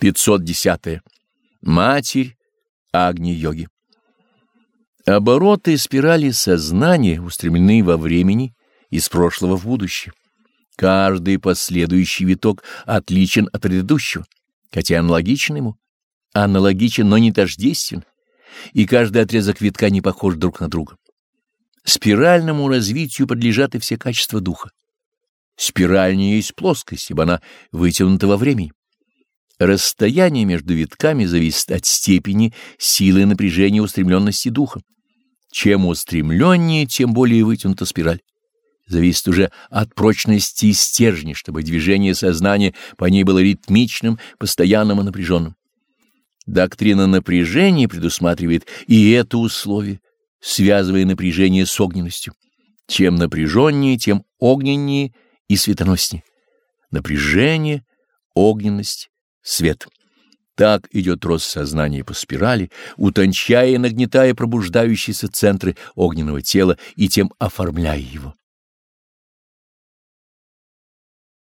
510. -е. Матерь Агни-йоги. Обороты спирали сознания устремлены во времени из прошлого в будущее. Каждый последующий виток отличен от предыдущего, хотя аналогичен ему, аналогичен, но не тождествен, и каждый отрезок витка не похож друг на друга. Спиральному развитию подлежат и все качества духа. Спираль не есть плоскость, ибо она вытянута во времени. Расстояние между витками зависит от степени силы напряжения устремленности духа. Чем устремленнее, тем более вытянута спираль. Зависит уже от прочности стержня, чтобы движение сознания по ней было ритмичным, постоянным и напряженным. Доктрина напряжения предусматривает и это условие, связывая напряжение с огненностью. Чем напряженнее, тем огненнее и светоноснее. Напряжение, огненность, свет. Так идет рост сознания по спирали, утончая и нагнетая пробуждающиеся центры огненного тела и тем оформляя его.